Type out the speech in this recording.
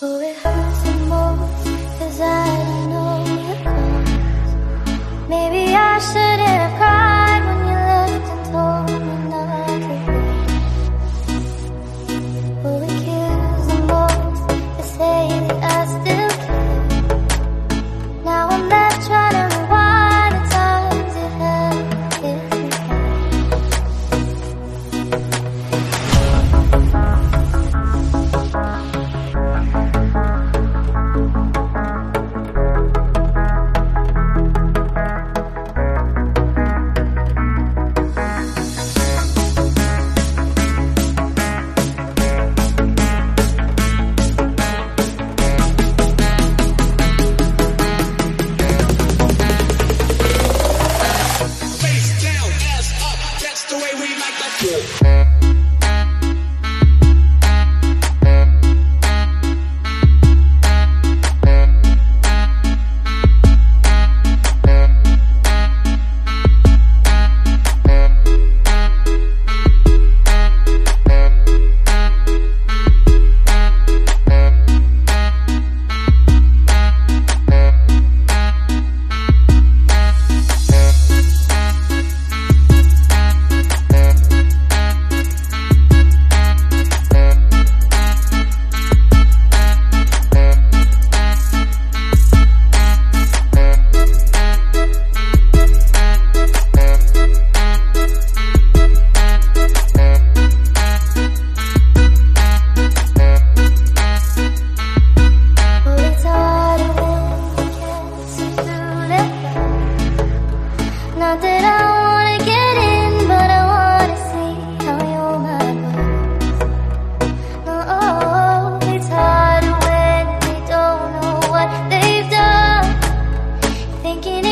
Oh, it hurts the most, cause I know the cause. Maybe I should. the way we like to that. thinking